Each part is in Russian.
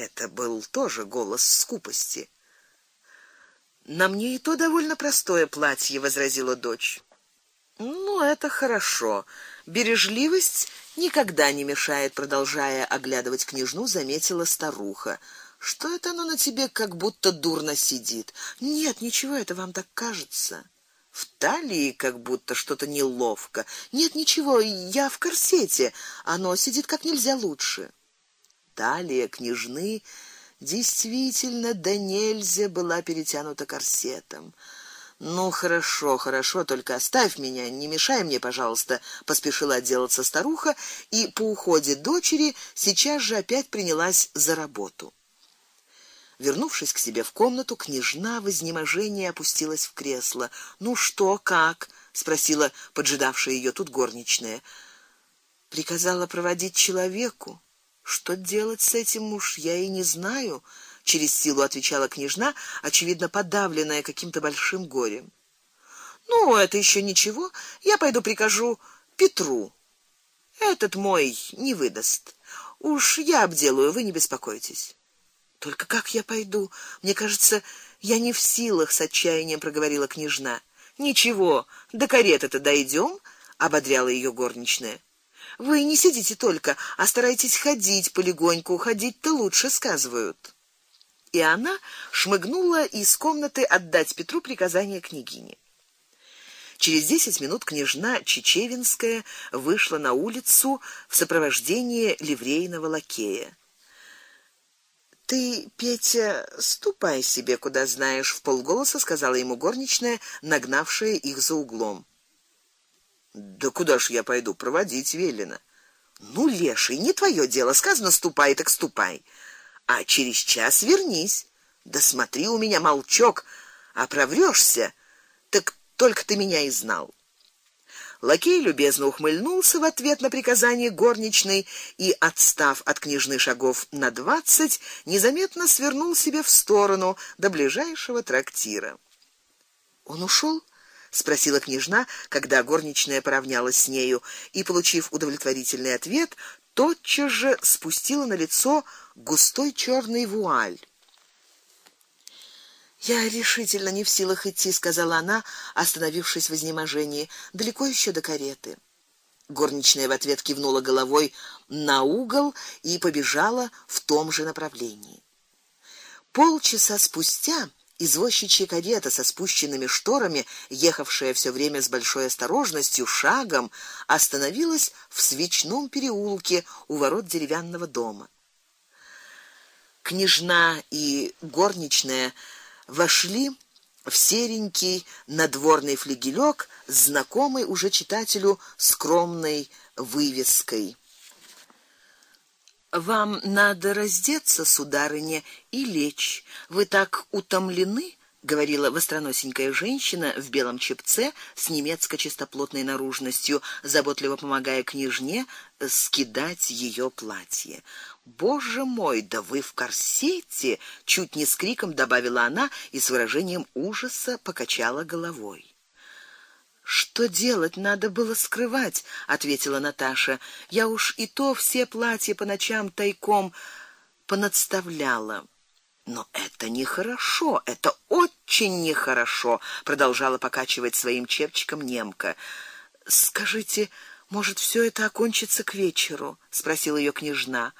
Это был тоже голос скупости. На мне и то довольно простое платье, возразила дочь. Ну, это хорошо. Бережливость никогда не мешает, продолжая оглядывать княжну, заметила старуха. Что это оно на тебе как будто дурно сидит? Нет, ничего, это вам так кажется. В талии как будто что-то неловко. Нет, ничего, я в корсете. Оно сидит как нельзя лучше. Талия княжны действительно до нельзя была перетянута корсетом. Ну хорошо, хорошо, только оставь меня, не мешай мне, пожалуйста, поспешила отделаться старуха и по уходе дочери сейчас же опять принялась за работу. Вернувшись к себе в комнату, княжна в изнеможении опустилась в кресло. "Ну что, как?" спросила поджидавшая ее тут горничная. Приказала проводить человеку. Что делать с этим уж я и не знаю, через силу отвечала княжна, очевидно подавленная каким-то большим горем. Ну, это еще ничего, я пойду прикажу Петру. Этот мой не выдаст. Уж я обделаю, вы не беспокойтесь. Только как я пойду? Мне кажется, я не в силах, с отчаянием проговорила княжна. Ничего, до кареты-то дойдем, ободряла ее горничная. Вы не сидите только, а старайтесь ходить полегоньку, ходить-то лучше, сказывают. И она шмыгнула из комнаты отдать Петру приказание княгине. Через десять минут княжна Чечевинская вышла на улицу в сопровождении ливрейного лакея. Ты, Петя, ступай себе куда знаешь, в полголоса сказала ему горничная, нагнавшая их за углом. Да куда ж я пойду, проводить велено. Ну, леший, не твое дело, сказано ступай, так ступай. А через час вернись. Да смотри у меня молчок, а проврёшься, так только ты меня и знал. Лакей любезно ухмыльнулся в ответ на приказание горничной и, отстав от княжны шагов на двадцать, незаметно свернул себе в сторону до ближайшего трактира. Он ушел? Спросила княжна, когда горничная поравнялась с нею и, получив удовлетворительный ответ, тотчас же спустила на лицо густой черный вуаль. Я решительно не в силах идти, сказала она, остановившись в изнеможении. Далеко еще до кареты. Горничная в ответ кивнула головой на угол и побежала в том же направлении. Полчаса спустя извозчичья карета со спущенными шторами, ехавшая все время с большой осторожностью шагом, остановилась в свечном переулке у ворот деревянного дома. Княжна и горничная вошли в серенький надворный флигелек, знакомый уже читателю скромной вывеской. Вам надо раздеться, сударыня, и лечь. Вы так утомлены, говорила востроносенькая женщина в белом чепце с немецко чистоплотной наружностью, заботливо помогая княжне скидать ее платье. Боже мой, да вы в корсете, чуть не с криком добавила она и с выражением ужаса покачала головой. Что делать, надо было скрывать, ответила Наташа. Я уж и то все платья по ночам тайком понадставляла. Но это нехорошо, это очень нехорошо, продолжала покачивать своим чепчиком немка. Скажите, может, все это окончится к вечеру, спросила ее княжна.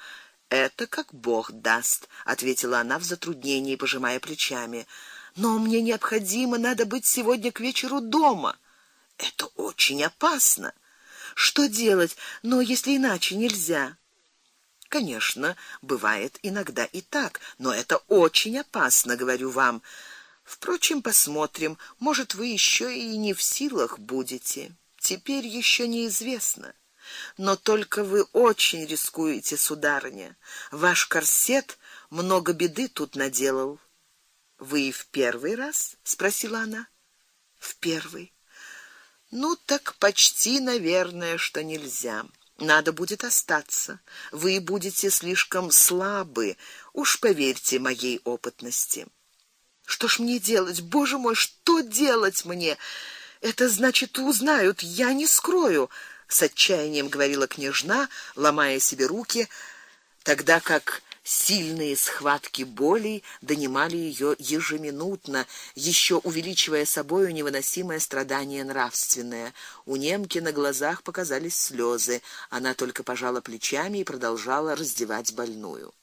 Это как Бог даст, ответила она в затруднении, пожимая плечами. Но мне необходимо надо быть сегодня к вечеру дома. Это очень опасно. Что делать? Но если иначе нельзя. Конечно, бывает иногда и так, но это очень опасно, говорю вам. Впрочем, посмотрим, может, вы еще и не в силах будете. Теперь еще неизвестно. Но только вы очень рискуете, сударыня. Ваш корсет много беды тут наделал. Вы в первый раз, спросила она. В первый. Ну так почти, наверное, что нельзя. Надо будет остаться. Вы будете слишком слабы, уж поверьте моей опытности. Что ж мне делать? Боже мой, что делать мне? Это значит, узнают, я не скрою, с отчаянием говорила княжна, ломая себе руки, тогда как Сильные схватки болей донимали ее ежеминутно, еще увеличивая собою невыносимое страдание нравственное. У немки на глазах показались слезы. Она только пожала плечами и продолжала раздевать больную.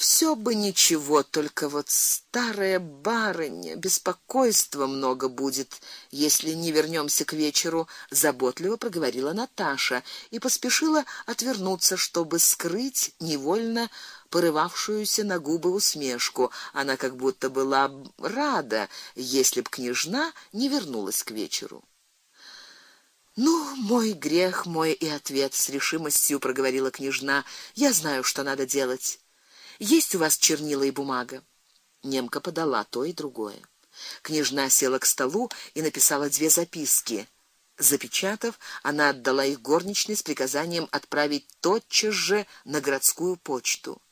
Все бы ничего, только вот старая барыня, беспокойства много будет, если не вернемся к вечеру, заботливо проговорила Наташа и поспешила отвернуться, чтобы скрыть невольно порывавшуюся на губы усмешку. Она как будто была рада, если б княжна не вернулась к вечеру. Ну, мой грех, мой и ответ с решимостью проговорила княжна. Я знаю, что надо делать. Есть у вас чернила и бумага? Немка подала то и другое. Княжна села к столу и написала две записки. Запечатав, она отдала их горничной с приказанием отправить тотчас же на городскую почту.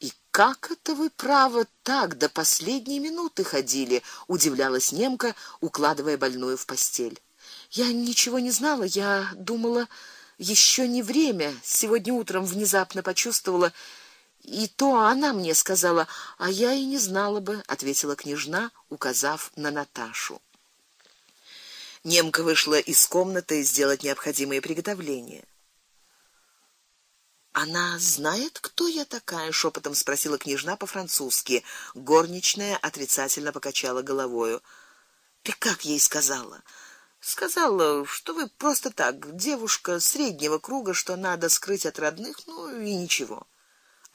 И как это вы право так до последней минуты ходили, удивлялась немка, укладывая больную в постель. Я ничего не знала, я думала, еще не время. Сегодня утром внезапно почувствовала, и то она мне сказала, а я и не знала бы, ответила княжна, указав на Наташу. Немка вышла из комнаты сделать необходимые приготовления. Она знает, кто я такая, шепотом спросила княжна по-французски. Горничная отрицательно покачала головою. Ты как ей сказала? Сказала, что вы просто так, девушка среднего круга, что надо скрыть от родных, ну и ничего.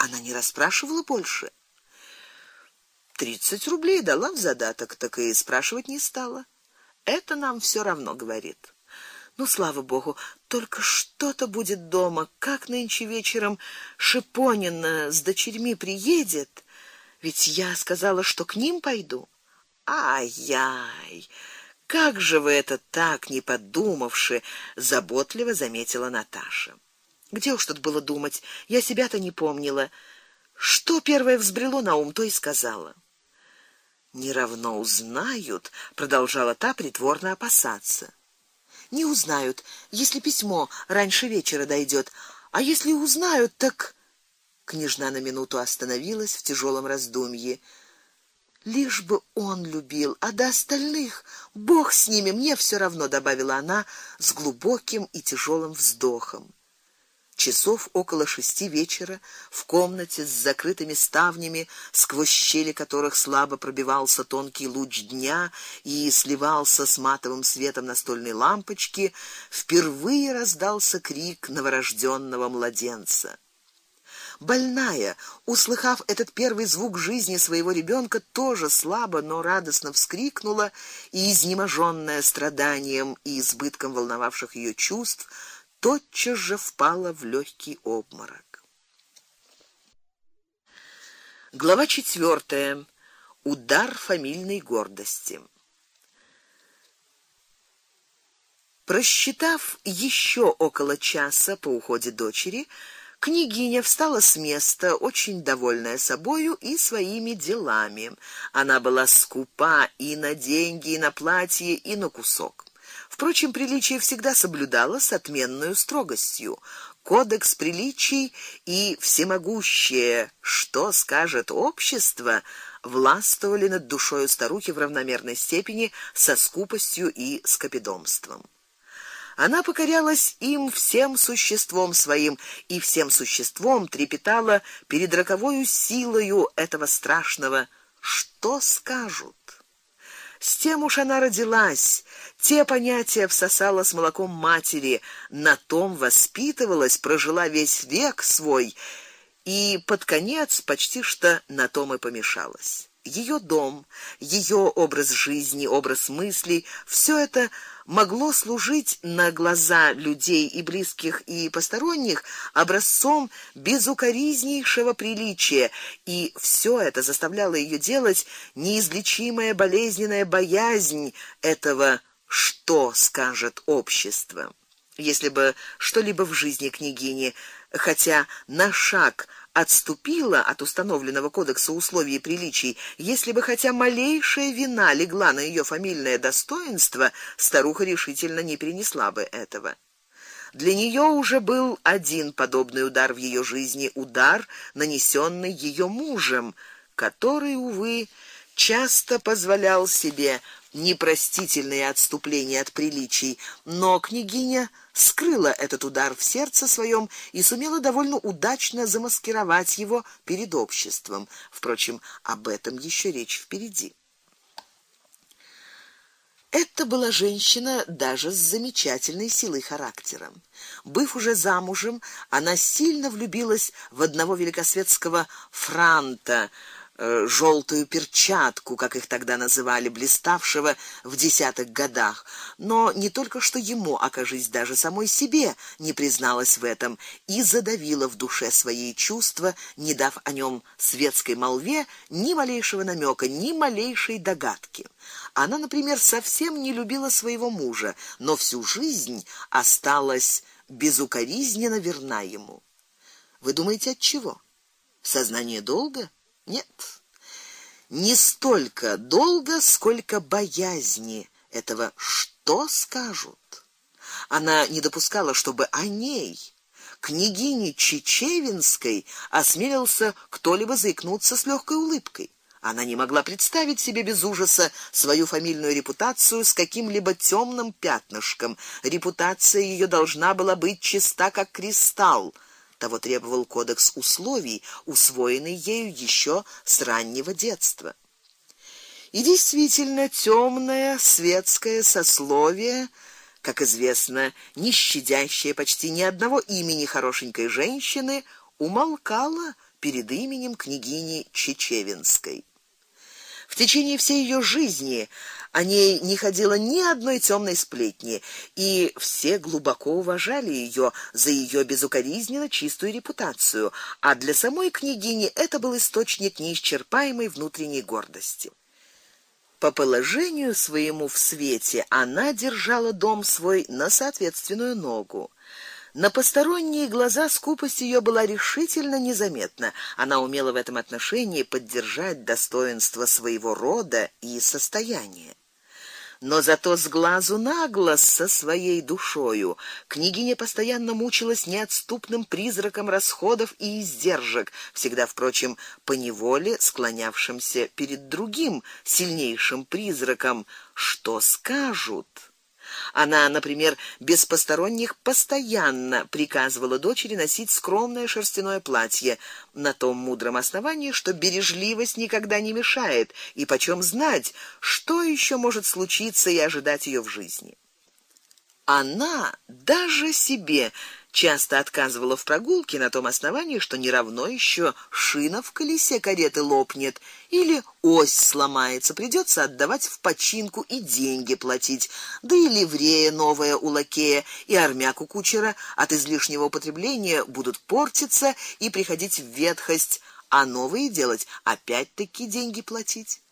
Она не расспрашивала больше. Тридцать рублей дала в задаток, так и спрашивать не стала. Это нам все равно говорит. Ну, слава богу, только что-то будет дома. Как нынче вечером Шипонина с дочерьми приедет? Ведь я сказала, что к ним пойду. Ай-яй. Как же вы это так, не подумавши, заботливо заметила Наташа. Где уж тут было думать? Я себя-то не помнила. Что первое взбрело на ум, то и сказала. Не равно узнают, продолжала та притворно опасаться. Не узнают, если письмо раньше вечера дойдет, а если узнают, так Княжна на минуту остановилась в тяжелом раздумье. Лишь бы он любил, а до остальных Бог с ними, мне все равно, добавила она с глубоким и тяжелым вздохом. Часов около шести вечера в комнате с закрытыми ставнями, сквозь щели которых слабо пробивался тонкий луч дня и сливался с матовым светом настольной лампочки, впервые раздался крик новорожденного младенца. Больная, услыхав этот первый звук жизни своего ребенка, тоже слабо, но радостно вскрикнула и изнеможенная страданием и избытком волновавших ее чувств, тотчас же впала в легкий обморок. Глава четвертая. Удар фамильной гордости. Просчитав еще около часа по уходе дочери, княгиня встала с места, очень довольная собою и своими делами. Она была скупа и на деньги, и на платье, и на кусок. Впрочем, приличие всегда соблюдала с отменной строгостью. Кодекс приличий и всемогущее, что скажет общество, властвовали над душой старухи в равномерной степени со скупостью и скопидомством. Она покорялась им всем существом своим и всем существом трепетала перед роковой силою этого страшного что скажут. С тем уж она родилась, те понятия всосала с молоком матери, на том воспитывалась, прожила весь век свой. И под конец почти что на том и помешалась. Ее дом, ее образ жизни, образ мыслей все это могло служить на глаза людей и близких, и посторонних образцом безукоризнейшего приличия, и все это заставляло ее делать неизлечимая болезненная боязнь этого, что скажет общество. Если бы что-либо в жизни княгини, хотя на шаг отступила от установленного кодекса условий и приличий, если бы хотя малейшая вина легла на ее фамильное достоинство, старуха решительно не перенесла бы этого. Для нее уже был один подобный удар в ее жизни, удар, нанесенный ее мужем, который увы часто позволял себе непростительные отступления от приличий, но княгиня скрыла этот удар в сердце своем и сумела довольно удачно замаскировать его перед обществом. Впрочем, об этом еще речь впереди. Это была женщина даже с замечательной силой характера. Быв уже замужем, она сильно влюбилась в одного великосветского франта, желтую перчатку, как их тогда называли, блиставшего в десятых годах. Но не только что ему, окажись даже самой себе, не призналась в этом и задавила в душе свои чувства, не дав о нем светской молве ни малейшего намека, ни малейшей догадки. Она, например, совсем не любила своего мужа, но всю жизнь осталась безукоризненно верна ему. Вы думаете, от чего? Сознание долга? Нет. Не столько долга, сколько боязни этого, что скажут. Она не допускала, чтобы о ней, княгине Чечевинской, осмелился кто-либо заикнуться с легкой улыбкой. Она не могла представить себе без ужаса свою фамильную репутацию с каким-либо темным пятнышком. Репутация ее должна была быть чиста как кристалл того требовал кодекс условий, усвоенный ею еще с раннего детства. И действительно темное светское сословие, как известно, не щадящее почти ни одного имени хорошенькой женщины, умолкало перед именем княгини Чечевинской. В течение всей ее жизни о ней не ходило ни одной темной сплетни, и все глубоко уважали ее за ее безукоризненно чистую репутацию, а для самой княгини это был источник неисчерпаемой внутренней гордости. По положению своему в свете она держала дом свой на соответственную ногу. На посторонние глаза скупость ее была решительно незаметна. Она умела в этом отношении поддержать достоинство своего рода и состояния но зато с глазу на глаз со своей душою княгиня постоянно мучилась неотступным призраком расходов и издержек, всегда, впрочем, по неволе склонявшимся перед другим сильнейшим призраком, что скажут она, например, без посторонних постоянно приказывала дочери носить скромное шерстяное платье на том мудром основании, что бережливость никогда не мешает, и почем знать, что еще может случиться и ожидать ее в жизни. Она даже себе часто отказывала в прогулке на том основании, что не равно еще шина в колесе кареты лопнет или ось сломается, придется отдавать в починку и деньги платить, да и ливрея новая у лакея и армяк у кучера от излишнего употребления будут портиться и приходить в ветхость, а новые делать опять-таки деньги платить.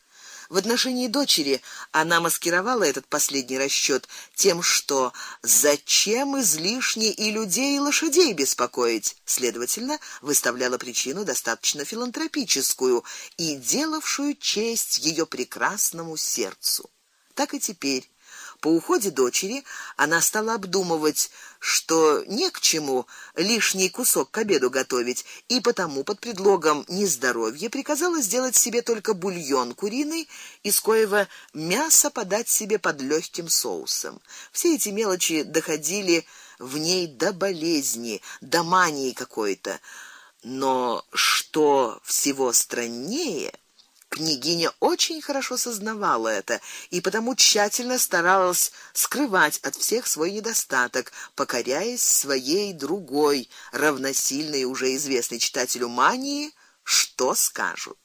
В отношении дочери. Она маскировала этот последний расчёт тем, что зачем излишне и людей, и лошадей беспокоить, следовательно, выставляла причину достаточно филантропическую и делавшую честь её прекрасному сердцу. Так и теперь. По уходе дочери она стала обдумывать, что не к чему лишний кусок к обеду готовить, и потому под предлогом нездоровья приказала сделать себе только бульон куриный, из коего мясо подать себе под легким соусом. Все эти мелочи доходили в ней до болезни, до мании какой-то. Но что всего страннее, Княгиня очень хорошо сознавала это и потому тщательно старалась скрывать от всех свой недостаток, покоряясь своей другой, равносильной уже известной читателю мании, что скажут.